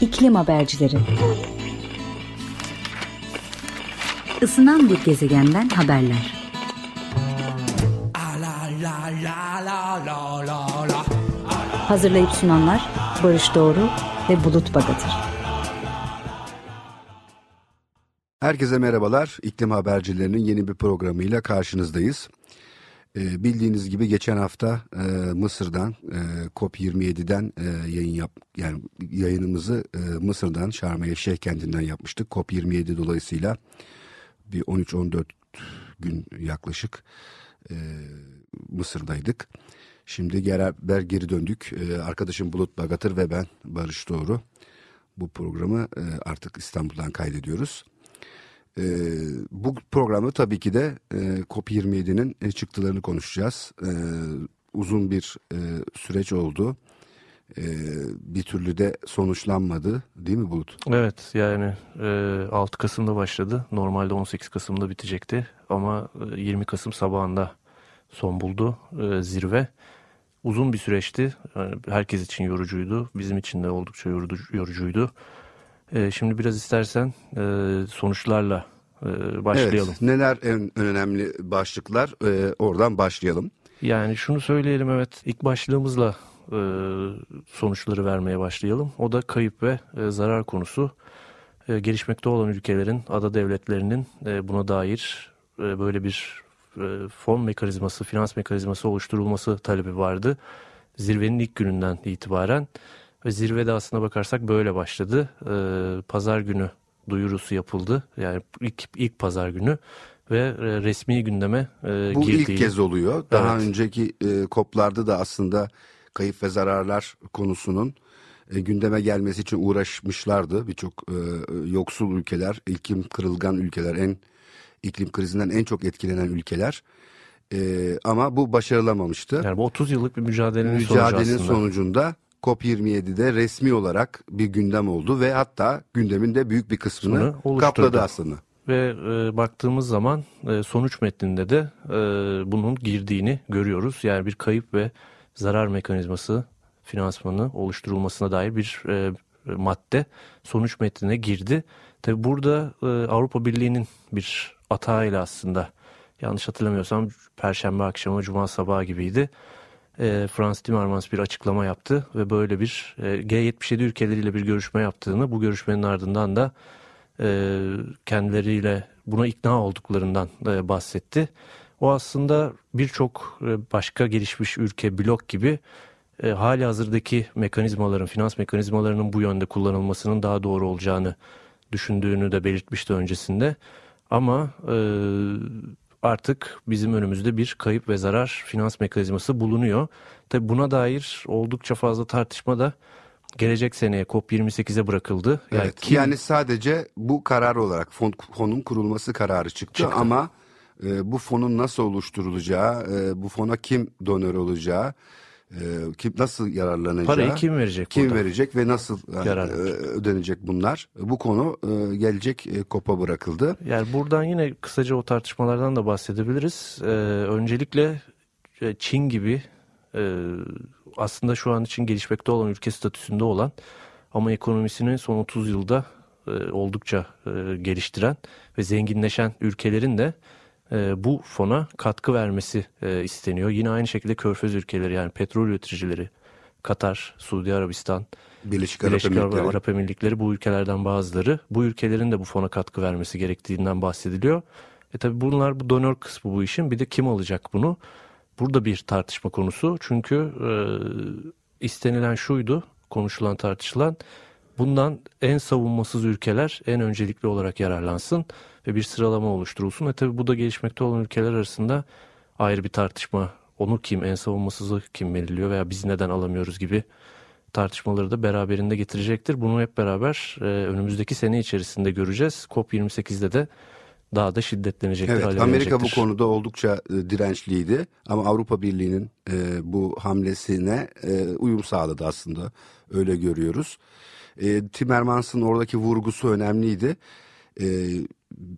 İklim Habercileri Isınan bir gezegenden haberler. Hazırlayıp sunanlar Barış Doğru ve Bulut Bagatır. Herkese merhabalar. İklim Habercilerinin yeni bir programıyla karşınızdayız. E, bildiğiniz gibi geçen hafta e, Mısır'dan e, COP27'den e, yayın yap yani yayınımızı e, Mısır'dan Şarm Şeyh kentinden yapmıştık. COP27 dolayısıyla bir 13-14 gün yaklaşık e, Mısır'daydık. Şimdi beraber geri döndük. E, arkadaşım Bulut Bagatır ve ben Barış Doğru. Bu programı e, artık İstanbul'dan kaydediyoruz. E, bu programda tabii ki de e, COP27'nin e, çıktılarını konuşacağız. E, uzun bir e, süreç oldu. E, bir türlü de sonuçlanmadı değil mi Bulut? Evet yani e, 6 Kasım'da başladı. Normalde 18 Kasım'da bitecekti ama e, 20 Kasım sabahında son buldu e, zirve. Uzun bir süreçti. Herkes için yorucuydu. Bizim için de oldukça yorucuydu. E, şimdi biraz istersen e, sonuçlarla e, başlayalım. Evet, neler en önemli başlıklar e, oradan başlayalım. Yani şunu söyleyelim evet ilk başlığımızla e, sonuçları vermeye başlayalım. O da kayıp ve e, zarar konusu. E, gelişmekte olan ülkelerin, ada devletlerinin e, buna dair e, böyle bir e, fon mekanizması, finans mekanizması oluşturulması talebi vardı. Zirvenin ilk gününden itibaren ve zirvede aslına bakarsak böyle başladı. E, pazar günü duyurusu yapıldı. Yani ilk, ilk pazar günü ve e, resmi gündeme e, Bu girdiği. ilk kez oluyor. Daha evet. önceki e, koplarda da aslında kayıp ve zararlar konusunun e, gündeme gelmesi için uğraşmışlardı. Birçok e, yoksul ülkeler, iklim kırılgan ülkeler, en iklim krizinden en çok etkilenen ülkeler. E, ama bu başarılamamıştı. Yani bu 30 yıllık bir mücadelenin, mücadelenin sonucu sonucunda COP27'de resmi olarak bir gündem oldu ve hatta gündemin de büyük bir kısmını kapladı aslında. Ve e, baktığımız zaman e, sonuç metninde de e, bunun girdiğini görüyoruz. Yani bir kayıp ve zarar mekanizması finansmanı oluşturulmasına dair bir e, madde sonuç metnine girdi. Tabi burada e, Avrupa Birliği'nin bir atağıyla aslında yanlış hatırlamıyorsam Perşembe akşamı Cuma sabahı gibiydi. E, Frans Timmermans bir açıklama yaptı ve böyle bir e, G77 ülkeleriyle bir görüşme yaptığını bu görüşmenin ardından da e, kendileriyle buna ikna olduklarından e, bahsetti. O aslında birçok e, başka gelişmiş ülke blok gibi e, hali hazırdaki mekanizmaların, finans mekanizmalarının bu yönde kullanılmasının daha doğru olacağını düşündüğünü de belirtmişti öncesinde. Ama e, artık bizim önümüzde bir kayıp ve zarar finans mekanizması bulunuyor. Tabi buna dair oldukça fazla tartışma da gelecek seneye COP28'e bırakıldı. Yani, evet, kim... yani sadece bu karar olarak fon, fonun kurulması kararı çıktı, çıktı. ama e, bu fonun nasıl oluşturulacağı, e, bu fona kim donör olacağı, e, kim nasıl yararlanacağı, parayı kim verecek, kim burada? verecek ve nasıl e, ödenecek bunlar. Bu konu e, gelecek e, kopa bırakıldı. Yani buradan yine kısaca o tartışmalardan da bahsedebiliriz. E, öncelikle e, Çin gibi e, aslında şu an için gelişmekte olan ülke statüsünde olan ama ekonomisini son 30 yılda e, oldukça e, geliştiren ve zenginleşen ülkelerin de e, bu fona katkı vermesi e, isteniyor. Yine aynı şekilde körfez ülkeleri yani petrol üreticileri, Katar, Suudi Arabistan, Birleşik, Birleşik Arap, Emirlikleri. Arap Emirlikleri bu ülkelerden bazıları. Bu ülkelerin de bu fona katkı vermesi gerektiğinden bahsediliyor. E tabi bunlar bu donör kısmı bu işin. Bir de kim alacak bunu? Burada bir tartışma konusu. Çünkü e, istenilen şuydu, konuşulan tartışılan. Bundan en savunmasız ülkeler en öncelikli olarak yararlansın ve bir sıralama oluşturulsun. E tabi bu da gelişmekte olan ülkeler arasında ayrı bir tartışma. Onu kim, en savunmasızı kim belirliyor veya biz neden alamıyoruz gibi tartışmaları da beraberinde getirecektir. Bunu hep beraber e, önümüzdeki sene içerisinde göreceğiz. COP28'de de daha da şiddetlenecektir. Evet, Amerika bu konuda oldukça e, dirençliydi ama Avrupa Birliği'nin e, bu hamlesine e, uyum sağladı aslında öyle görüyoruz. E, Timmermans'ın oradaki vurgusu önemliydi. E,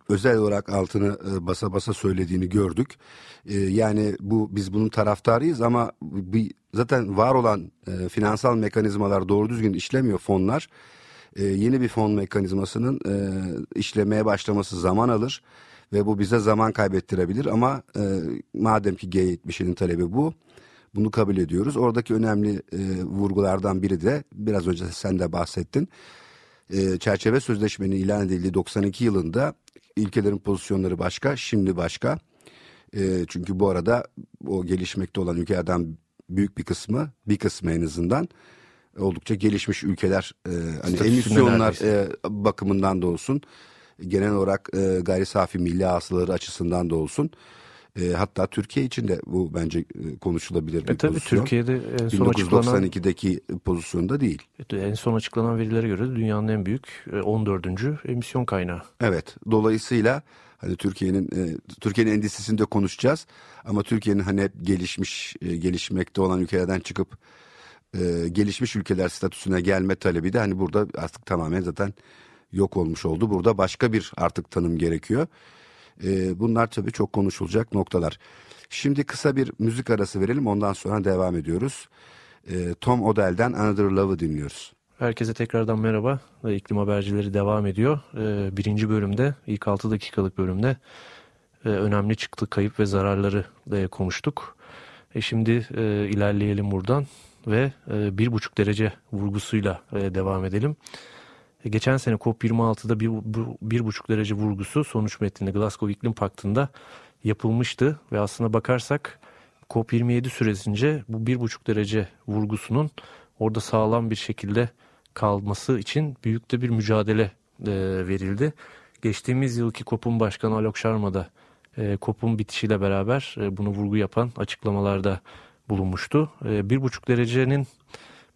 özel olarak altını e, basa basa söylediğini gördük. E, yani bu biz bunun taraftarıyız ama bir, zaten var olan e, finansal mekanizmalar doğru düzgün işlemiyor fonlar. e, yeni bir fon mekanizmasının e, işlemeye başlaması zaman alır ve bu bize zaman kaybettirebilir ama e, madem ki G70'nin talebi bu bunu kabul ediyoruz. Oradaki önemli e, vurgulardan biri de biraz önce sen de bahsettin. E, çerçeve sözleşmenin ilan edildiği 92 yılında ülkelerin pozisyonları başka, şimdi başka. E, çünkü bu arada o gelişmekte olan ülkelerden büyük bir kısmı, bir kısmı en azından oldukça gelişmiş ülkeler e, hani emisyonlar e, bakımından da olsun genel olarak e, gayri safi milli hasıları açısından da olsun e, hatta Türkiye için de bu bence e, konuşulabilir bir e, tabii pozisyon. Türkiye'de en son 1992'deki açıklanan, pozisyonda değil. En son açıklanan verilere göre dünyanın en büyük 14. E, emisyon kaynağı. Evet. Dolayısıyla hani Türkiye'nin e, Türkiye'nin endüstrisini de konuşacağız ama Türkiye'nin hani hep gelişmiş e, gelişmekte olan ülkelerden çıkıp e, gelişmiş ülkeler statüsüne gelme talebi de hani burada artık tamamen zaten yok olmuş oldu. Burada başka bir artık tanım gerekiyor. E, bunlar tabii çok konuşulacak noktalar. Şimdi kısa bir müzik arası verelim ondan sonra devam ediyoruz. E, Tom Odell'den Another Love'ı dinliyoruz. Herkese tekrardan merhaba. İklim habercileri devam ediyor. E, birinci bölümde, ilk 6 dakikalık bölümde e, önemli çıktı kayıp ve zararları e, konuştuk. E şimdi e, ilerleyelim buradan ve e, bir buçuk derece vurgusuyla devam edelim. E, geçen sene COP26'da bir, bir buçuk derece vurgusu sonuç metninde Glasgow İklim Paktı'nda yapılmıştı ve aslına bakarsak COP27 süresince bu bir buçuk derece vurgusunun orada sağlam bir şekilde kalması için büyük de bir mücadele e, verildi. Geçtiğimiz yılki COP'un başkanı Alok Sharma da e, COP'un bitişiyle beraber e, bunu vurgu yapan açıklamalarda bulunmuştu. E, bir buçuk derecenin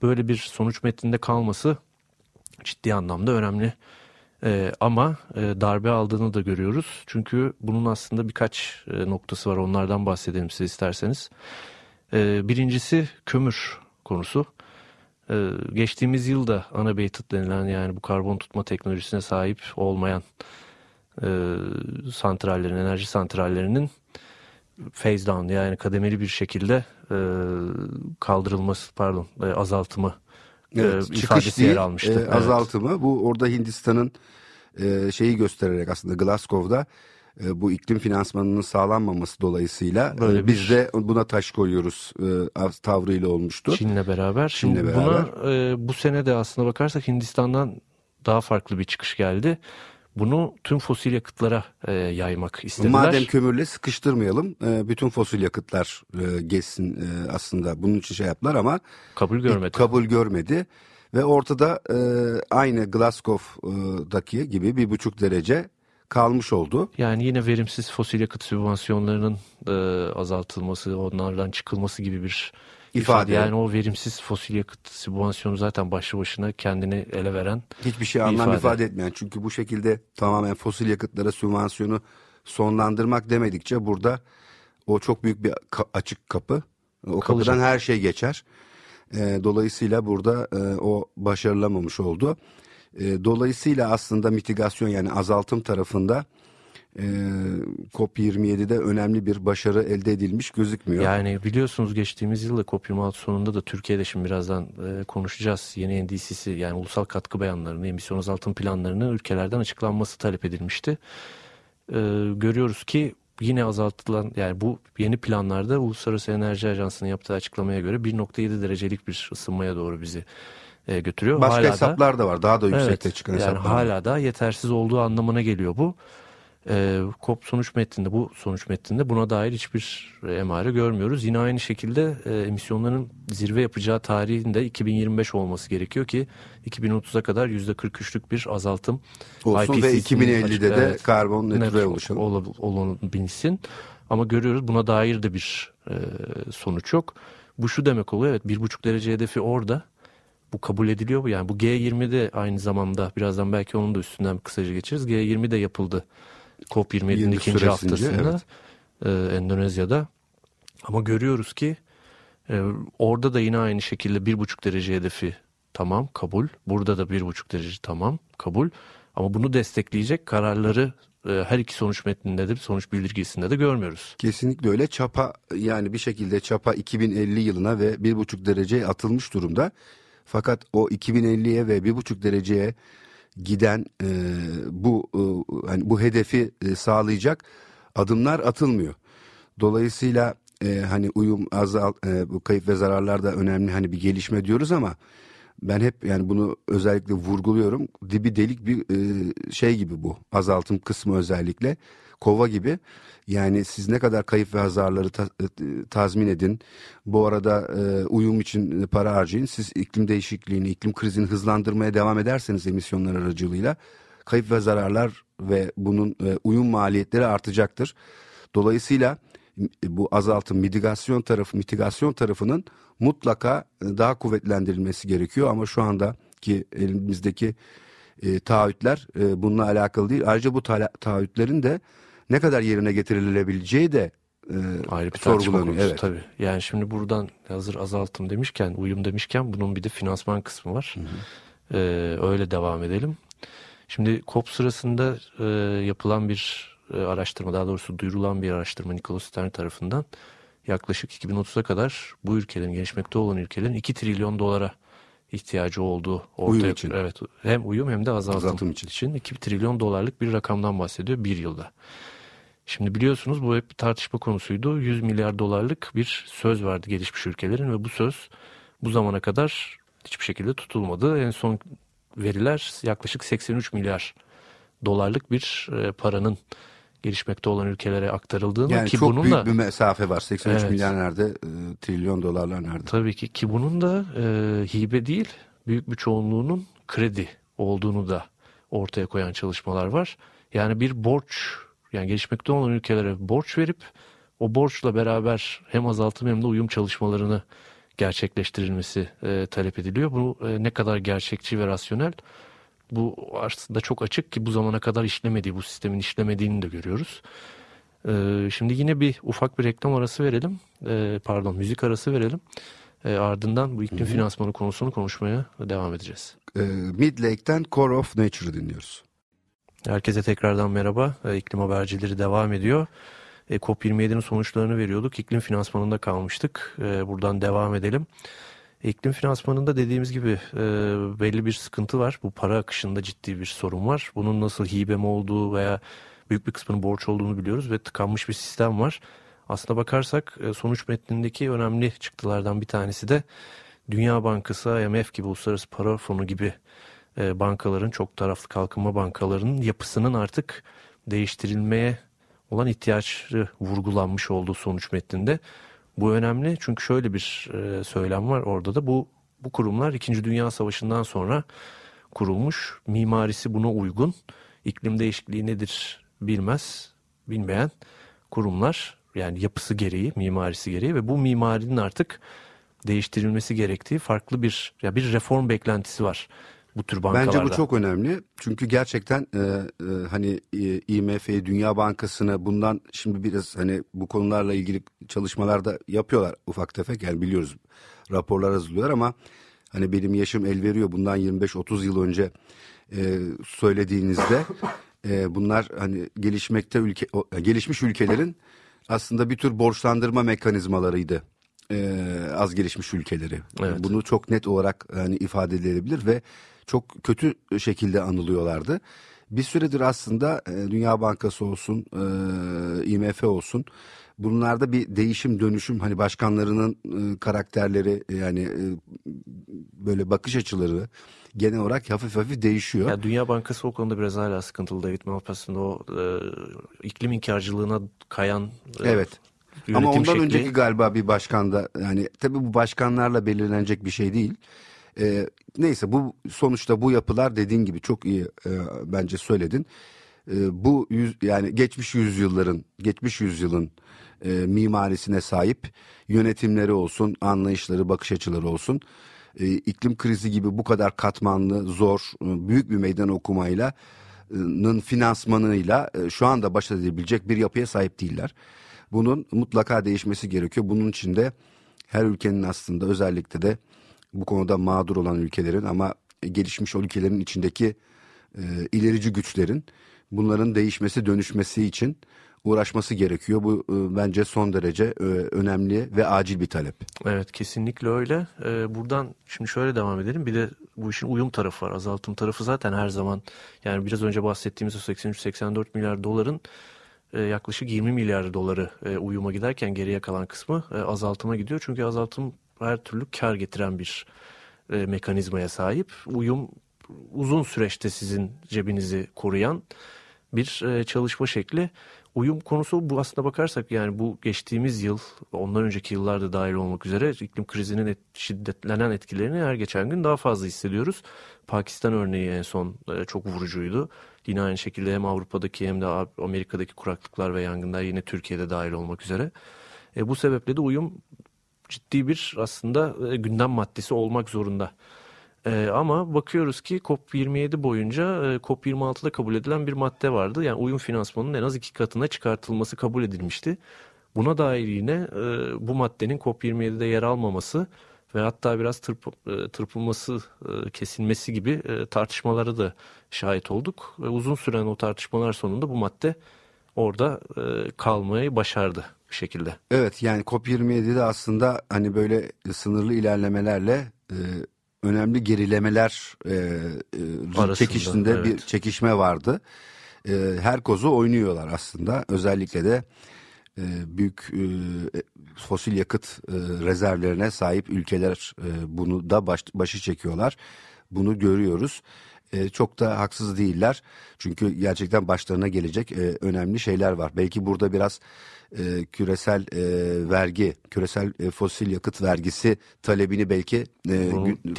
böyle bir sonuç metninde kalması ciddi anlamda önemli. E, ama e, darbe aldığını da görüyoruz. Çünkü bunun aslında birkaç e, noktası var. Onlardan bahsedelim siz isterseniz. E, birincisi kömür konusu. E, geçtiğimiz yılda unabated denilen yani bu karbon tutma teknolojisine sahip olmayan e, santrallerin, enerji santrallerinin phase down yani kademeli bir şekilde e, kaldırılması pardon e, azaltımı evet, e, çıkış değil, yer almıştı. E, evet. azaltımı bu orada Hindistan'ın e, şeyi göstererek aslında Glasgow'da e, bu iklim finansmanının sağlanmaması dolayısıyla e, Böyle biz de buna taş koyuyoruz e, tavrıyla olmuştu. Çin'le beraber. Çin'le beraber. Buna e, bu sene de aslında bakarsak Hindistan'dan daha farklı bir çıkış geldi. Bunu tüm fosil yakıtlara e, yaymak istediler. Madem kömürle sıkıştırmayalım, e, bütün fosil yakıtlar e, geçsin e, aslında bunun için şey yaptılar ama kabul görmedi. Kabul görmedi ve ortada e, aynı Glasgow'daki gibi bir buçuk derece kalmış oldu. Yani yine verimsiz fosil yakıt sübvansiyonlarının e, azaltılması, onlardan çıkılması gibi bir ifade. Yani o verimsiz fosil yakıt sübvansiyonu zaten başlı başına kendini ele veren Hiçbir şey anlam ifade. ifade etmeyen. Çünkü bu şekilde tamamen fosil yakıtlara sübvansiyonu sonlandırmak demedikçe burada o çok büyük bir açık kapı. O Kalacak. kapıdan her şey geçer. E, dolayısıyla burada e, o başarılamamış oldu. E, dolayısıyla aslında mitigasyon yani azaltım tarafında e, COP27'de önemli bir başarı elde edilmiş gözükmüyor. Yani biliyorsunuz geçtiğimiz yılda COP26 sonunda da Türkiye'de şimdi birazdan e, konuşacağız. Yeni NDC'si yani ulusal katkı beyanlarını, emisyon azaltım planlarını ülkelerden açıklanması talep edilmişti. E, görüyoruz ki yine azaltılan yani bu yeni planlarda Uluslararası Enerji Ajansı'nın yaptığı açıklamaya göre 1.7 derecelik bir ısınmaya doğru bizi e, götürüyor. Başka hala hesaplar da, da var. Daha da yüksekte evet, çıkan yani hesaplar. Hala da yetersiz olduğu anlamına geliyor bu. E, KOP sonuç metninde bu sonuç metninde buna dair hiçbir emare görmüyoruz. Yine aynı şekilde e, emisyonların zirve yapacağı tarihinde 2025 olması gerekiyor ki 2030'a kadar %43'lük bir azaltım olsun IPCC'nin ve 2050'de de evet, karbon nötr oluşalım. Ol, olabilsin. Ama görüyoruz buna dair de bir e, sonuç yok. Bu şu demek oluyor evet bir buçuk derece hedefi orada bu kabul ediliyor bu yani bu G20'de aynı zamanda birazdan belki onun da üstünden kısaca geçeriz. G20'de yapıldı COP27'nin ikinci haftasında evet. e, Endonezya'da. Ama görüyoruz ki e, orada da yine aynı şekilde bir buçuk derece hedefi tamam kabul. Burada da bir buçuk derece tamam kabul. Ama bunu destekleyecek kararları e, her iki sonuç metninde de sonuç bildirgisinde de görmüyoruz. Kesinlikle öyle. Çapa yani bir şekilde çapa 2050 yılına ve bir buçuk derece atılmış durumda. Fakat o 2050'ye ve bir buçuk dereceye giden e, bu e, hani bu hedefi e, sağlayacak adımlar atılmıyor. Dolayısıyla e, hani uyum azal e, bu kayıp ve zararlar da önemli hani bir gelişme diyoruz ama ben hep yani bunu özellikle vurguluyorum. Dibi delik bir e, şey gibi bu azaltım kısmı özellikle kova gibi. Yani siz ne kadar kayıp ve hasarları ta, e, tazmin edin. Bu arada e, uyum için para harcayın. Siz iklim değişikliğini, iklim krizini hızlandırmaya devam ederseniz emisyonlar aracılığıyla kayıp ve zararlar ve bunun e, uyum maliyetleri artacaktır. Dolayısıyla bu azaltım mitigasyon tarafı mitigasyon tarafının mutlaka e, daha kuvvetlendirilmesi gerekiyor ama şu andaki elimizdeki e, taahhütler e, bununla alakalı değil. Ayrıca bu ta- taahhütlerin de ne kadar yerine getirilebileceği de e, ayrı bir konusu evet. tabii. Yani şimdi buradan hazır azaltım demişken, uyum demişken bunun bir de finansman kısmı var. Hı hı. Ee, öyle devam edelim. Şimdi COP sırasında e, yapılan bir e, araştırma, daha doğrusu duyurulan bir araştırma Nicholas Stern tarafından yaklaşık 2030'a kadar bu ülkelerin, gelişmekte olan ülkelerin 2 trilyon dolara ihtiyacı olduğu ortaya uyum için. Evet, hem uyum hem de azaltım, azaltım için. için 2 trilyon dolarlık bir rakamdan bahsediyor bir yılda. Şimdi biliyorsunuz bu hep bir tartışma konusuydu. 100 milyar dolarlık bir söz vardı gelişmiş ülkelerin ve bu söz bu zamana kadar hiçbir şekilde tutulmadı. En son veriler yaklaşık 83 milyar dolarlık bir e, paranın gelişmekte olan ülkelere aktarıldığını yani ki çok bunun büyük da bir mesafe var. 83 Evet. milyar nerede? e, trilyon dolarlar nerede? tabii ki ki bunun da e, hibe değil büyük bir çoğunluğunun kredi olduğunu da ortaya koyan çalışmalar var. Yani bir borç yani gelişmekte olan ülkelere borç verip o borçla beraber hem azaltım hem de uyum çalışmalarını gerçekleştirilmesi e, talep ediliyor. Bu e, ne kadar gerçekçi ve rasyonel bu aslında çok açık ki bu zamana kadar işlemediği, bu sistemin işlemediğini de görüyoruz. Ee, şimdi yine bir ufak bir reklam arası verelim. Ee, pardon müzik arası verelim. Ee, ardından bu iklim finansmanı konusunu konuşmaya devam edeceğiz. E, Midlake'ten Core of Nature'ı dinliyoruz. Herkese tekrardan merhaba. Ee, iklim habercileri devam ediyor. Ee, COP27'nin sonuçlarını veriyorduk. İklim finansmanında kalmıştık. Buradan devam edelim. İklim finansmanında dediğimiz gibi e, belli bir sıkıntı var. Bu para akışında ciddi bir sorun var. Bunun nasıl hibe mi olduğu veya büyük bir kısmının borç olduğunu biliyoruz ve tıkanmış bir sistem var. Aslına bakarsak e, sonuç metnindeki önemli çıktılardan bir tanesi de Dünya Bankası, IMF gibi uluslararası para fonu gibi e, bankaların, çok taraflı kalkınma bankalarının yapısının artık değiştirilmeye olan ihtiyaçı vurgulanmış olduğu sonuç metninde. Bu önemli çünkü şöyle bir e, söylem var orada da bu bu kurumlar 2. Dünya Savaşı'ndan sonra kurulmuş. Mimarisi buna uygun. İklim değişikliği nedir bilmez, bilmeyen kurumlar yani yapısı gereği, mimarisi gereği ve bu mimarinin artık değiştirilmesi gerektiği farklı bir ya bir reform beklentisi var bu tür bankalarda. Bence bu çok önemli. Çünkü gerçekten e, e, hani e, IMF'yi, Dünya Bankası'nı bundan şimdi biraz hani bu konularla ilgili çalışmalar da yapıyorlar ufak tefek. Yani biliyoruz raporlar hazırlıyorlar ama hani benim yaşım el veriyor bundan 25-30 yıl önce e, söylediğinizde e, bunlar hani gelişmekte ülke gelişmiş ülkelerin aslında bir tür borçlandırma mekanizmalarıydı. E, az gelişmiş ülkeleri. Evet. Bunu çok net olarak hani ifade edilebilir ve çok kötü şekilde anılıyorlardı. Bir süredir aslında e, Dünya Bankası olsun, e, IMF olsun bunlarda bir değişim dönüşüm hani başkanlarının e, karakterleri yani böyle bakış açıları genel olarak hafif hafif değişiyor. Ya Dünya Bankası o konuda biraz hala sıkıntılı. David Malpass'ın o e, iklim inkarcılığına kayan e, Evet. Ama ondan şekli- önceki galiba bir başkanda yani tabii bu başkanlarla belirlenecek bir şey değil. Ee, neyse bu sonuçta bu yapılar dediğin gibi çok iyi e, bence söyledin. Ee, bu yüz, yani geçmiş yüzyılların geçmiş yüzyılın e, mimarisine sahip yönetimleri olsun, anlayışları, bakış açıları olsun. E, iklim krizi gibi bu kadar katmanlı, zor, e, büyük bir meydan okumayla e, nın finansmanıyla e, şu anda baş edebilecek bir yapıya sahip değiller. Bunun mutlaka değişmesi gerekiyor. Bunun için de her ülkenin aslında özellikle de bu konuda mağdur olan ülkelerin ama gelişmiş ülkelerin içindeki e, ilerici güçlerin bunların değişmesi dönüşmesi için uğraşması gerekiyor. Bu e, bence son derece e, önemli ve acil bir talep. Evet kesinlikle öyle. Ee, buradan şimdi şöyle devam edelim. Bir de bu işin uyum tarafı var. Azaltım tarafı zaten her zaman yani biraz önce bahsettiğimiz o 83-84 milyar doların e, yaklaşık 20 milyar doları e, uyuma giderken geriye kalan kısmı e, azaltıma gidiyor. Çünkü azaltım her türlü kar getiren bir e, mekanizmaya sahip. Uyum uzun süreçte sizin cebinizi koruyan bir e, çalışma şekli. Uyum konusu bu aslında bakarsak yani bu geçtiğimiz yıl ondan önceki yıllarda dahil olmak üzere iklim krizinin et, şiddetlenen etkilerini her geçen gün daha fazla hissediyoruz. Pakistan örneği en son e, çok vurucuydu. Yine aynı şekilde hem Avrupa'daki hem de Amerika'daki kuraklıklar ve yangınlar yine Türkiye'de dahil olmak üzere. E, bu sebeple de uyum ciddi bir aslında e, gündem maddesi olmak zorunda. Ee, ama bakıyoruz ki COP27 boyunca e, COP26'da kabul edilen bir madde vardı. Yani uyum finansmanının en az iki katına çıkartılması kabul edilmişti. Buna dair yine e, bu maddenin COP27'de yer almaması ve hatta biraz tırp, e, tırpılması, e, kesilmesi gibi e, tartışmalara da şahit olduk. Ve uzun süren o tartışmalar sonunda bu madde orada e, kalmayı başardı bir şekilde. Evet yani COP27'de aslında hani böyle sınırlı ilerlemelerle e, önemli gerilemeler e, e, çekişinde evet. bir çekişme vardı. E, her kozu oynuyorlar aslında. Özellikle de e, büyük e, fosil yakıt e, rezervlerine sahip ülkeler e, bunu da baş, başı çekiyorlar. Bunu görüyoruz. E, çok da haksız değiller. Çünkü gerçekten başlarına gelecek e, önemli şeyler var. Belki burada biraz e, küresel e, vergi, küresel e, fosil yakıt vergisi talebini belki e,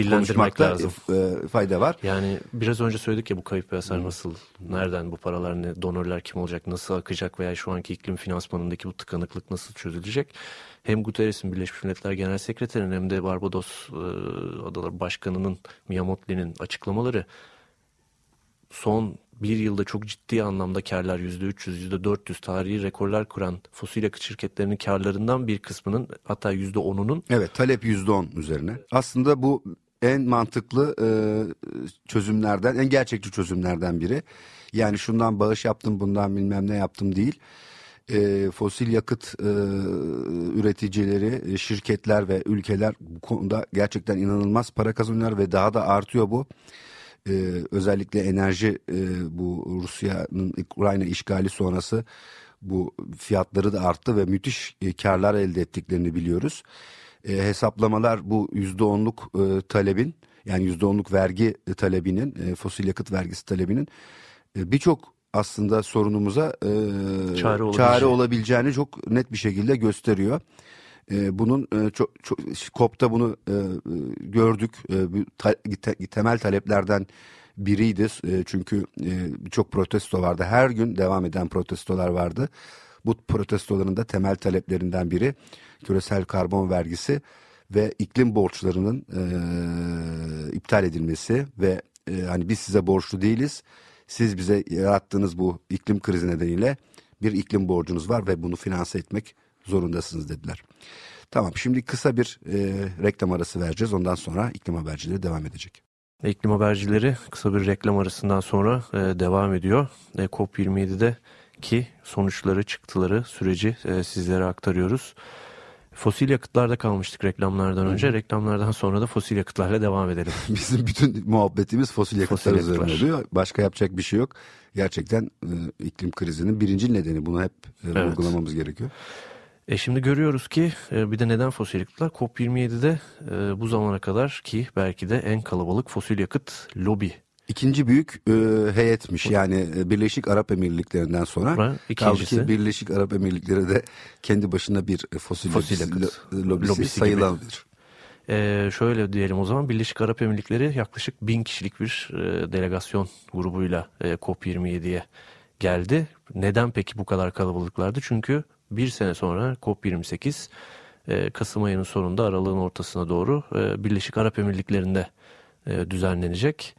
konuşmakta lazım. E, fayda var. Yani biraz önce söyledik ya bu kayıp piyasalar nasıl, nereden bu paralar, ne, donörler kim olacak, nasıl akacak veya şu anki iklim finansmanındaki bu tıkanıklık nasıl çözülecek? Hem Guterres'in Birleşmiş Milletler Genel Sekreterinin hem de Barbados e, Adaları Başkanı'nın Miyamotli'nin açıklamaları son bir yılda çok ciddi anlamda karlar %300, %400 tarihi rekorlar kuran fosil yakıt şirketlerinin karlarından bir kısmının hatta %10'unun. Evet talep %10 üzerine. Aslında bu en mantıklı e, çözümlerden, en gerçekçi çözümlerden biri. Yani şundan bağış yaptım, bundan bilmem ne yaptım değil. E, fosil yakıt e, üreticileri, e, şirketler ve ülkeler bu konuda gerçekten inanılmaz para kazanıyorlar ve daha da artıyor bu e, özellikle enerji e, bu Rusya'nın Ukrayna işgali sonrası bu fiyatları da arttı ve müthiş e, karlar elde ettiklerini biliyoruz. E, hesaplamalar bu yüzde onluk e, talebin yani yüzde onluk vergi talebinin e, fosil yakıt vergisi talebinin e, birçok aslında sorunumuza e, çare, çare olabileceğini çok net bir şekilde gösteriyor. E, bunun e, çok, çok COP'ta bunu e, gördük. E, ta, te, temel taleplerden biriydi. E, çünkü e, birçok protesto vardı. Her gün devam eden protestolar vardı. Bu protestoların da temel taleplerinden biri küresel karbon vergisi ve iklim borçlarının e, iptal edilmesi ve e, hani biz size borçlu değiliz. Siz bize yarattığınız bu iklim krizi nedeniyle bir iklim borcunuz var ve bunu finanse etmek zorundasınız dediler. Tamam şimdi kısa bir e, reklam arası vereceğiz. Ondan sonra iklim habercileri devam edecek. İklim habercileri kısa bir reklam arasından sonra e, devam ediyor. E, COP27'de ki sonuçları, çıktıları, süreci e, sizlere aktarıyoruz. Fosil yakıtlarda kalmıştık reklamlardan önce. Hı. Reklamlardan sonra da fosil yakıtlarla devam edelim. Bizim bütün muhabbetimiz fosil yakıtlar fosil üzerine oluyor. Başka yapacak bir şey yok. Gerçekten e, iklim krizinin birinci nedeni. Bunu hep e, evet. vurgulamamız gerekiyor. E şimdi görüyoruz ki e, bir de neden fosil yakıtlar? COP27'de e, bu zamana kadar ki belki de en kalabalık fosil yakıt lobi İkinci büyük e, heyetmiş yani e, Birleşik Arap Emirlikleri'nden sonra. Kaldı ki Birleşik Arap Emirlikleri de kendi başına bir e, fosil, fosil lobisi, lobisi, lobisi sayılabilir. Ee, şöyle diyelim o zaman Birleşik Arap Emirlikleri yaklaşık bin kişilik bir e, delegasyon grubuyla e, COP27'ye geldi. Neden peki bu kadar kalabalıklardı? Çünkü bir sene sonra COP28 e, Kasım ayının sonunda aralığın ortasına doğru e, Birleşik Arap Emirlikleri'nde e, düzenlenecek.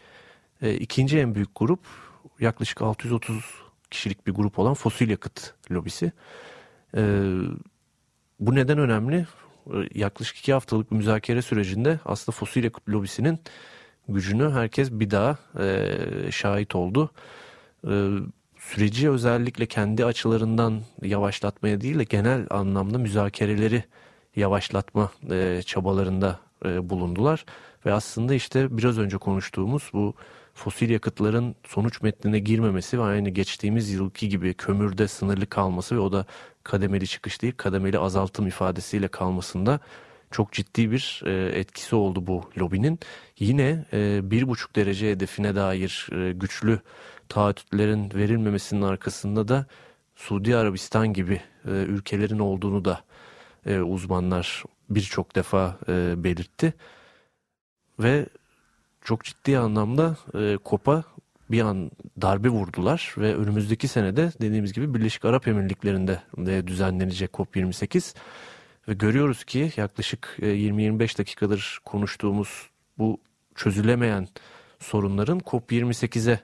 İkinci en büyük grup yaklaşık 630 kişilik bir grup olan fosil yakıt lobisi. Bu neden önemli? Yaklaşık iki haftalık bir müzakere sürecinde aslında fosil yakıt lobisinin gücünü herkes bir daha şahit oldu süreci özellikle kendi açılarından yavaşlatmaya değil de genel anlamda müzakereleri yavaşlatma e, çabalarında e, bulundular. Ve aslında işte biraz önce konuştuğumuz bu fosil yakıtların sonuç metnine girmemesi ve aynı geçtiğimiz yılki gibi kömürde sınırlı kalması ve o da kademeli çıkış değil kademeli azaltım ifadesiyle kalmasında çok ciddi bir e, etkisi oldu bu lobinin. Yine e, bir buçuk derece hedefine dair e, güçlü taahhütlerin verilmemesinin arkasında da Suudi Arabistan gibi e, ülkelerin olduğunu da e, uzmanlar birçok defa e, belirtti. Ve çok ciddi anlamda e, COP'a bir an darbe vurdular ve önümüzdeki senede dediğimiz gibi Birleşik Arap Emirlikleri'nde de düzenlenecek COP28 ve görüyoruz ki yaklaşık 20-25 e, dakikadır konuştuğumuz bu çözülemeyen sorunların COP28'e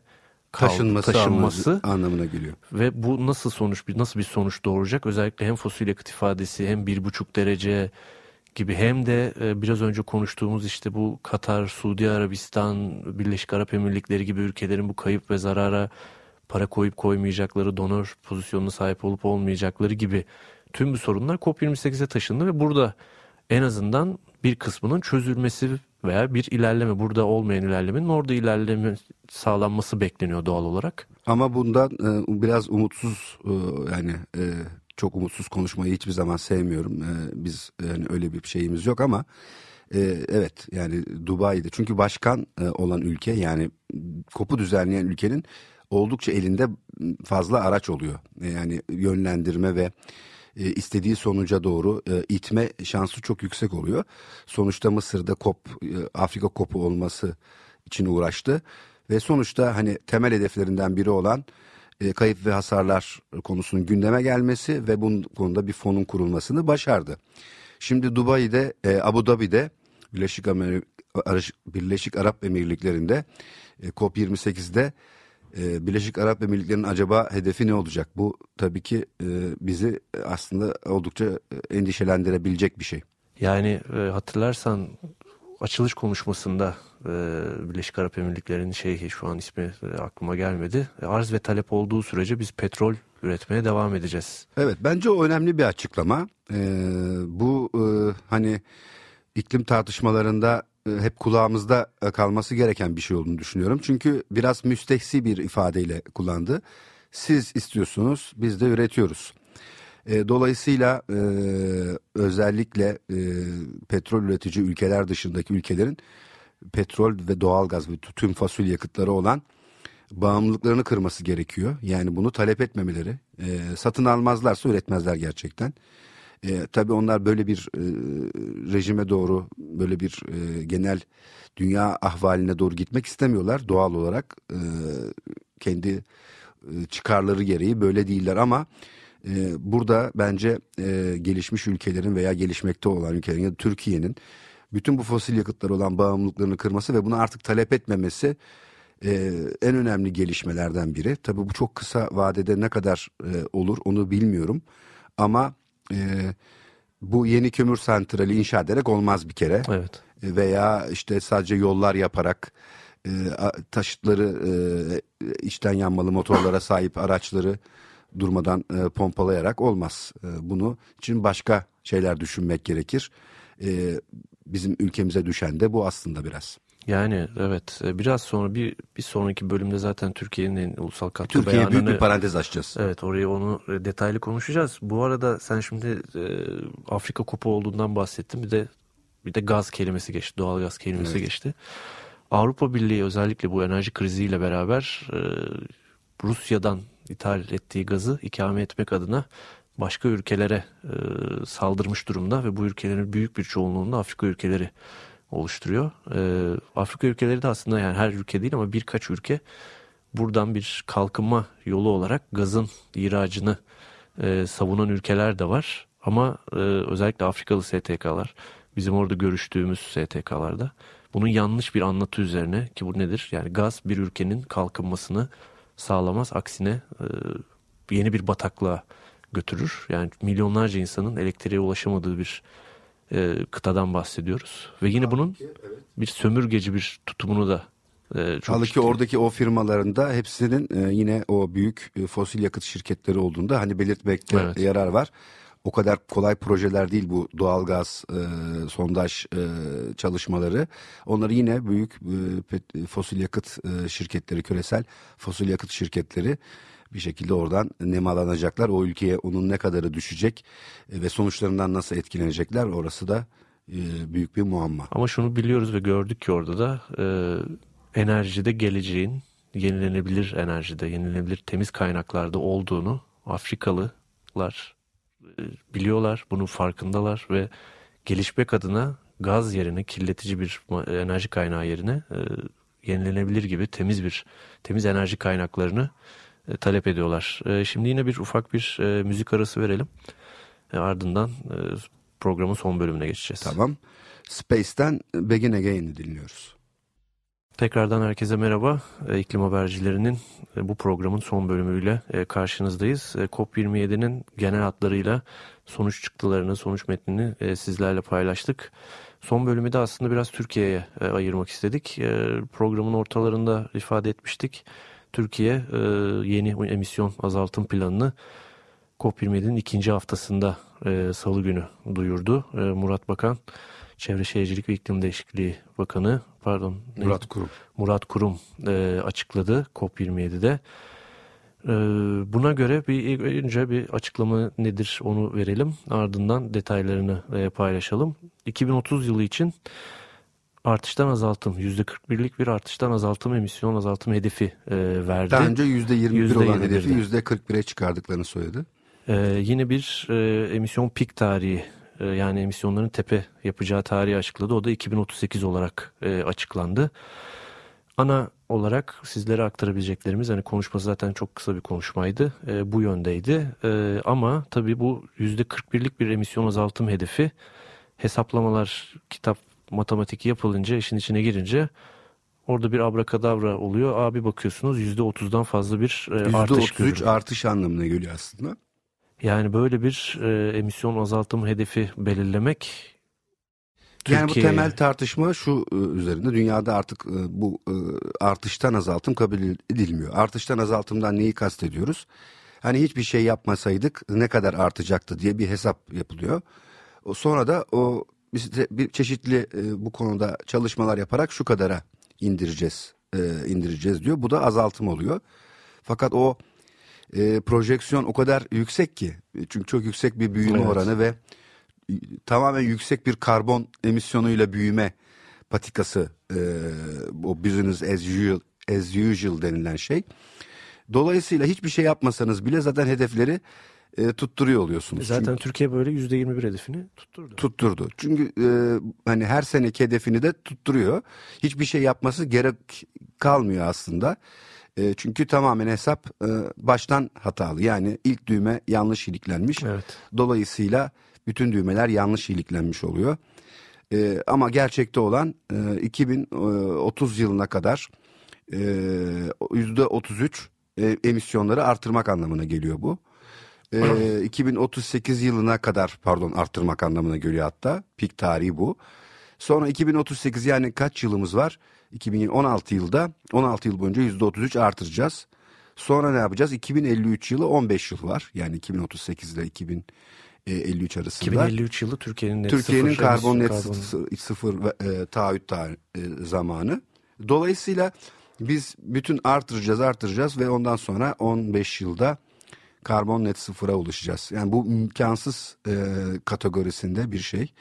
taşınması, taşınması anlamına geliyor. Ve bu nasıl sonuç nasıl bir sonuç doğuracak? Özellikle hem fosil yakıt ifadesi hem bir buçuk derece gibi hem de e, biraz önce konuştuğumuz işte bu Katar, Suudi Arabistan, Birleşik Arap Emirlikleri gibi ülkelerin bu kayıp ve zarara para koyup koymayacakları, donör pozisyonuna sahip olup olmayacakları gibi tüm bu sorunlar COP28'e taşındı ve burada en azından bir kısmının çözülmesi veya bir ilerleme burada olmayan ilerlemenin orada ilerleme sağlanması bekleniyor doğal olarak. Ama bundan e, biraz umutsuz e, yani e, çok umutsuz konuşmayı hiçbir zaman sevmiyorum. Biz yani öyle bir şeyimiz yok ama evet yani Dubai'de çünkü başkan olan ülke yani kopu düzenleyen ülkenin oldukça elinde fazla araç oluyor. Yani yönlendirme ve e, istediği sonuca doğru e, itme şansı çok yüksek oluyor. Sonuçta Mısır'da kop e, Afrika kopu olması için uğraştı ve sonuçta hani temel hedeflerinden biri olan e, kayıp ve hasarlar konusunun gündeme gelmesi ve bunun konuda bir fonun kurulmasını başardı. Şimdi Dubai'de, e, Abu Dhabi'de Birleşik, Amerika, Birleşik Arap Emirlikleri'nde e, COP28'de e, Birleşik Arap Emirlikleri'nin acaba hedefi ne olacak? Bu tabii ki e, bizi aslında oldukça e, endişelendirebilecek bir şey. Yani e, hatırlarsan açılış konuşmasında e, Birleşik Arap Emirlikleri'nin şeyhi şu an ismi e, aklıma gelmedi. E, arz ve talep olduğu sürece biz petrol üretmeye devam edeceğiz. Evet bence o önemli bir açıklama. E, bu e, hani iklim tartışmalarında hep kulağımızda e, kalması gereken bir şey olduğunu düşünüyorum. Çünkü biraz müstehsi bir ifadeyle kullandı. Siz istiyorsunuz biz de üretiyoruz. E, dolayısıyla e, özellikle e, petrol üretici ülkeler dışındaki ülkelerin petrol ve doğalgaz ve tüm fasulye yakıtları olan bağımlılıklarını kırması gerekiyor. Yani bunu talep etmemeleri. E, satın almazlarsa üretmezler gerçekten. E, tabii onlar böyle bir e, rejime doğru böyle bir e, genel dünya ahvaline doğru gitmek istemiyorlar doğal olarak e, kendi e, çıkarları gereği böyle değiller ama e, burada bence e, gelişmiş ülkelerin veya gelişmekte olan ülkelerin ya Türkiye'nin bütün bu fosil yakıtlar olan bağımlılıklarını kırması ve bunu artık talep etmemesi e, en önemli gelişmelerden biri. Tabii bu çok kısa vadede ne kadar e, olur onu bilmiyorum ama e, bu yeni kömür santrali inşa ederek olmaz bir kere. Evet. E, veya işte sadece yollar yaparak e, taşıtları e, içten yanmalı motorlara sahip araçları durmadan e, pompalayarak olmaz. E, bunu için başka şeyler düşünmek gerekir. E, bizim ülkemize düşen de bu aslında biraz. Yani evet e, biraz sonra bir bir sonraki bölümde zaten Türkiye'nin ulusal katkı Türkiye'ye beyanını... büyük bir parantez açacağız. Evet orayı onu e, detaylı konuşacağız. Bu arada sen şimdi e, Afrika Kupu olduğundan bahsettin. Bir de bir de gaz kelimesi geçti. Doğal gaz kelimesi evet. geçti. Avrupa Birliği özellikle bu enerji kriziyle beraber e, Rusya'dan ithal ettiği gazı ikame etmek adına başka ülkelere e, saldırmış durumda ve bu ülkelerin büyük bir çoğunluğunda Afrika ülkeleri oluşturuyor. E, Afrika ülkeleri de aslında yani her ülke değil ama birkaç ülke buradan bir kalkınma yolu olarak gazın ihracını e, savunan ülkeler de var. Ama e, özellikle Afrikalı STK'lar bizim orada görüştüğümüz STK'larda bunun yanlış bir anlatı üzerine ki bu nedir? Yani gaz bir ülkenin kalkınmasını sağlamaz. Aksine e, yeni bir bataklığa götürür. Yani milyonlarca insanın elektriğe ulaşamadığı bir e, kıtadan bahsediyoruz. Ve yine bunun bir sömürgeci bir tutumunu da E, çok Halbuki oradaki o firmalarında hepsinin e, yine o büyük e, fosil yakıt şirketleri olduğunda hani belirtmekte Evet. yarar var. O kadar kolay projeler değil bu doğalgaz e, sondaj e, çalışmaları. Onları yine büyük e, pet- fosil yakıt e, şirketleri, küresel fosil yakıt şirketleri bir şekilde oradan nemalanacaklar. O ülkeye onun ne kadarı düşecek e, ve sonuçlarından nasıl etkilenecekler orası da e, büyük bir muamma. Ama şunu biliyoruz ve gördük ki orada da e, enerjide geleceğin yenilenebilir enerjide, yenilenebilir temiz kaynaklarda olduğunu Afrikalılar e, biliyorlar, bunun farkındalar ve gelişmek adına gaz yerine kirletici bir enerji kaynağı yerine e, yenilenebilir gibi temiz bir temiz enerji kaynaklarını e, talep ediyorlar. E, şimdi yine bir ufak bir e, müzik arası verelim. E, ardından e, programın son bölümüne geçeceğiz. Tamam. Space'ten Begin Again'i dinliyoruz. Tekrardan herkese merhaba. İklim habercilerinin bu programın son bölümüyle karşınızdayız. E, COP27'nin genel hatlarıyla sonuç çıktılarını, sonuç metnini sizlerle paylaştık. Son bölümü de aslında biraz Türkiye'ye ayırmak istedik. Programın ortalarında ifade etmiştik. Türkiye e, yeni emisyon azaltım planını COP27'nin ikinci haftasında e, salı günü duyurdu. E, Murat Bakan, Çevre Şehircilik ve İklim Değişikliği Bakanı, pardon? Murat Kurum. Murat Kurum e, açıkladı COP27'de. E, buna göre bir önce bir açıklama nedir onu verelim. Ardından detaylarını e, paylaşalım. 2030 yılı için artıştan azaltım, %41'lik bir artıştan azaltım, emisyon azaltım hedefi e, verdi. Daha önce %21 olan %21'di. hedefi %41'e çıkardıklarını söyledi. Ee, yine bir e, emisyon pik tarihi e, yani emisyonların tepe yapacağı tarihi açıkladı. O da 2038 olarak e, açıklandı. Ana olarak sizlere aktarabileceklerimiz hani konuşması zaten çok kısa bir konuşmaydı. E, bu yöndeydi. E, ama tabii bu %41'lik bir emisyon azaltım hedefi hesaplamalar kitap matematik yapılınca işin içine girince orada bir abrakadabra oluyor. Abi bakıyorsunuz %30'dan fazla bir e, artış %33 görülüyor. artış anlamına geliyor aslında. Yani böyle bir e, emisyon azaltım hedefi belirlemek Yani bu temel tartışma şu e, üzerinde dünyada artık e, bu e, artıştan azaltım kabul edilmiyor. Artıştan azaltımdan neyi kastediyoruz? Hani hiçbir şey yapmasaydık ne kadar artacaktı diye bir hesap yapılıyor. Sonra da o biz de bir çeşitli e, bu konuda çalışmalar yaparak şu kadara indireceğiz e, indireceğiz diyor. Bu da azaltım oluyor. Fakat o e, projeksiyon o kadar yüksek ki çünkü çok yüksek bir büyüme Evet. oranı ve tamamen yüksek bir karbon emisyonuyla büyüme patikası e, o business as usual, as usual denilen şey. Dolayısıyla hiçbir şey yapmasanız bile zaten hedefleri e, tutturuyor oluyorsunuz. zaten Türkiye böyle %21 hedefini tutturdu. tutturdu. Çünkü e, hani her seneki hedefini de tutturuyor. Hiçbir şey yapması gerek kalmıyor aslında. E, çünkü tamamen hesap e, baştan hatalı. Yani ilk düğme yanlış iliklenmiş. Evet. Dolayısıyla bütün düğmeler yanlış iliklenmiş oluyor. E, ama gerçekte olan e, 2030 yılına kadar e, %33 e, emisyonları artırmak anlamına geliyor bu. E, 2038 yılına kadar pardon arttırmak anlamına geliyor hatta. Pik tarihi bu. Sonra 2038 yani kaç yılımız var? 2016 yılda 16 yıl boyunca %33 artıracağız. Sonra ne yapacağız? 2053 yılı 15 yıl var. Yani 2038 ile 2053 arasında. 2053 yılı Türkiye'nin net Türkiye'nin sıfır karbon net sıfır e, taahhüt ta- e, zamanı. Dolayısıyla biz bütün artıracağız artıracağız ve ondan sonra 15 yılda karbon net sıfıra ulaşacağız. Yani bu imkansız e, kategorisinde bir şey.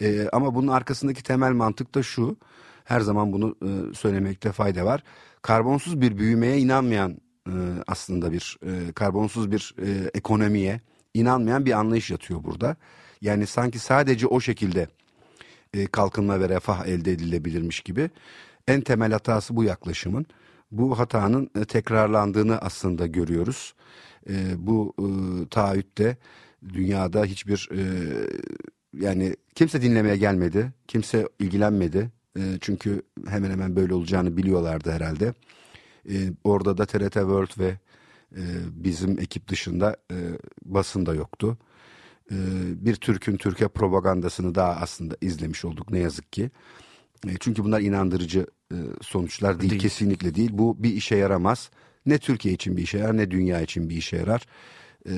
E, ama bunun arkasındaki temel mantık da şu. Her zaman bunu e, söylemekte fayda var. Karbonsuz bir büyümeye inanmayan e, aslında bir e, karbonsuz bir e, ekonomiye inanmayan bir anlayış yatıyor burada. Yani sanki sadece o şekilde e, kalkınma ve refah elde edilebilirmiş gibi. En temel hatası bu yaklaşımın. Bu hatanın e, tekrarlandığını aslında görüyoruz. E, bu e, taahhütte dünyada hiçbir e, yani kimse dinlemeye gelmedi. Kimse ilgilenmedi. Çünkü hemen hemen böyle olacağını biliyorlardı herhalde. Orada da TRT World ve bizim ekip dışında e, basın da yoktu. Bir Türk'ün Türkiye propagandasını daha aslında izlemiş olduk ne yazık ki. E, çünkü bunlar inandırıcı e, sonuçlar değil, Değil. kesinlikle değil. Bu bir işe yaramaz. Ne Türkiye için bir işe yarar ne dünya için bir işe yarar. E,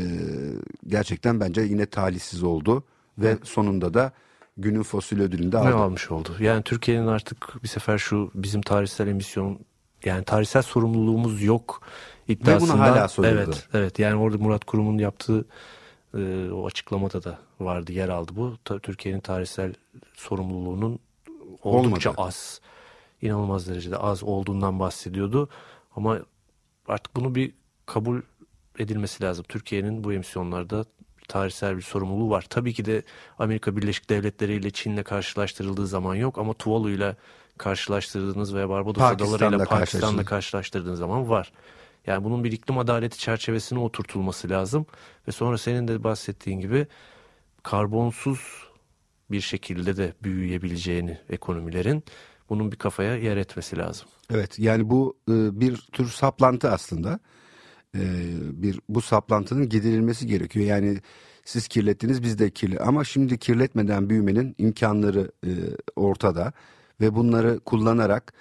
gerçekten bence yine talihsiz oldu ve sonunda da günün fosil ödülünü de Ne aldı. almış oldu? Yani Türkiye'nin artık bir sefer şu bizim tarihsel emisyon yani tarihsel sorumluluğumuz yok iddiasından. hala söylüyordu. Evet, evet. Yani orada Murat Kurum'un yaptığı e, o açıklamada da vardı, yer aldı bu. Ta- Türkiye'nin tarihsel sorumluluğunun oldukça Olmadı. az, inanılmaz derecede az olduğundan bahsediyordu. Ama artık bunu bir kabul edilmesi lazım. Türkiye'nin bu emisyonlarda tarihsel bir sorumluluğu var. Tabii ki de Amerika Birleşik Devletleri ile Çin'le karşılaştırıldığı zaman yok ama Tuvalu ile karşılaştırdığınız veya Barbados Pakistan'la adalarıyla Pakistan'la karşılaştırdığınız. karşılaştırdığınız zaman var. Yani bunun bir iklim adaleti çerçevesine oturtulması lazım ve sonra senin de bahsettiğin gibi karbonsuz bir şekilde de büyüyebileceğini ekonomilerin bunun bir kafaya yer etmesi lazım. Evet yani bu e, bir tür saplantı aslında. E, bir bu saplantının giderilmesi gerekiyor. Yani siz kirlettiniz biz de kirli ama şimdi kirletmeden büyümenin imkanları e, ortada ve bunları kullanarak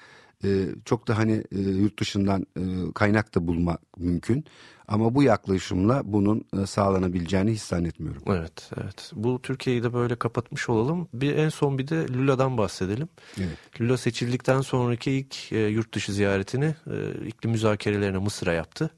çok da hani yurt dışından kaynak da bulmak mümkün. Ama bu yaklaşımla bunun e, sağlanabileceğini hiç zannetmiyorum. Evet, evet. Bu Türkiye'yi de böyle kapatmış olalım. Bir en son bir de Lula'dan bahsedelim. Evet. Lula seçildikten sonraki ilk e, yurt dışı ziyaretini e, iklim müzakerelerine Mısır'a yaptı.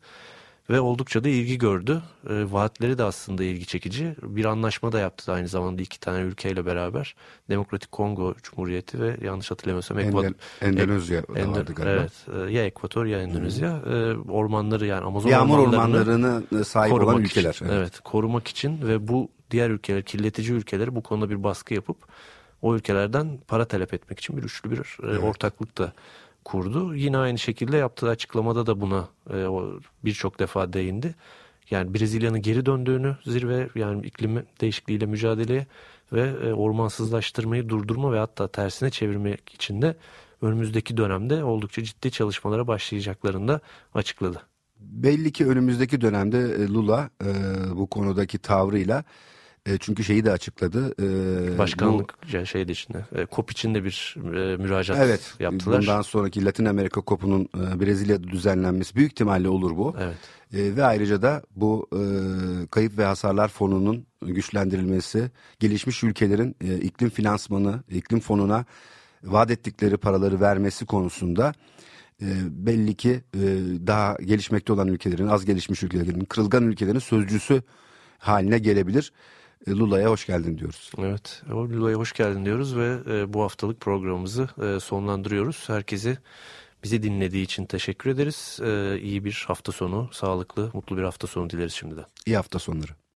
Ve oldukça da ilgi gördü. E, vaatleri de aslında ilgi çekici. Bir anlaşma da yaptı aynı zamanda iki tane ülkeyle beraber. Demokratik Kongo Cumhuriyeti ve yanlış hatırlamıyorsam Ekvador. Enden- Endonezya da Ender- vardı galiba. Evet, e, ya Ekvator ya Endonezya. E, ormanları yani Amazon Yağmur ormanlarını ormanlarına sahip korumak olan için. ülkeler. Evet. korumak için ve bu diğer ülkeler, kirletici ülkeleri bu konuda bir baskı yapıp o ülkelerden para talep etmek için bir üçlü bir e, ortaklık da kurdu. Yine aynı şekilde yaptığı açıklamada da buna e, birçok defa değindi. Yani Brezilya'nın geri döndüğünü zirve yani iklim değişikliğiyle mücadeleye ve e, ormansızlaştırmayı durdurma ve hatta tersine çevirmek için de önümüzdeki dönemde oldukça ciddi çalışmalara başlayacaklarını da açıkladı. Belli ki önümüzdeki dönemde e, Lula e, bu konudaki tavrıyla e, çünkü şeyi de açıkladı. E, Başkanlık yani şey de içinde. e, KOP içinde bir e, bu- müracaat evet. yaptılar. Bundan sonraki Latin Amerika Kopu'nun e, Brezilya'da düzenlenmesi büyük ihtimalle olur bu. Evet. E, ve ayrıca da bu e, kayıp ve hasarlar fonunun güçlendirilmesi, gelişmiş ülkelerin e, iklim finansmanı, iklim fonuna vaat ettikleri paraları vermesi konusunda e, belli ki e, daha gelişmekte olan ülkelerin, az gelişmiş ülkelerin, kırılgan ülkelerin sözcüsü haline gelebilir. E, Lula'ya hoş geldin diyoruz. Evet. O Lula'ya hoş geldin diyoruz ve e, bu haftalık programımızı e, sonlandırıyoruz. Herkese bizi dinlediği için teşekkür ederiz. E, iyi bir hafta sonu, sağlıklı, mutlu bir hafta sonu dileriz şimdiden. İyi hafta sonları.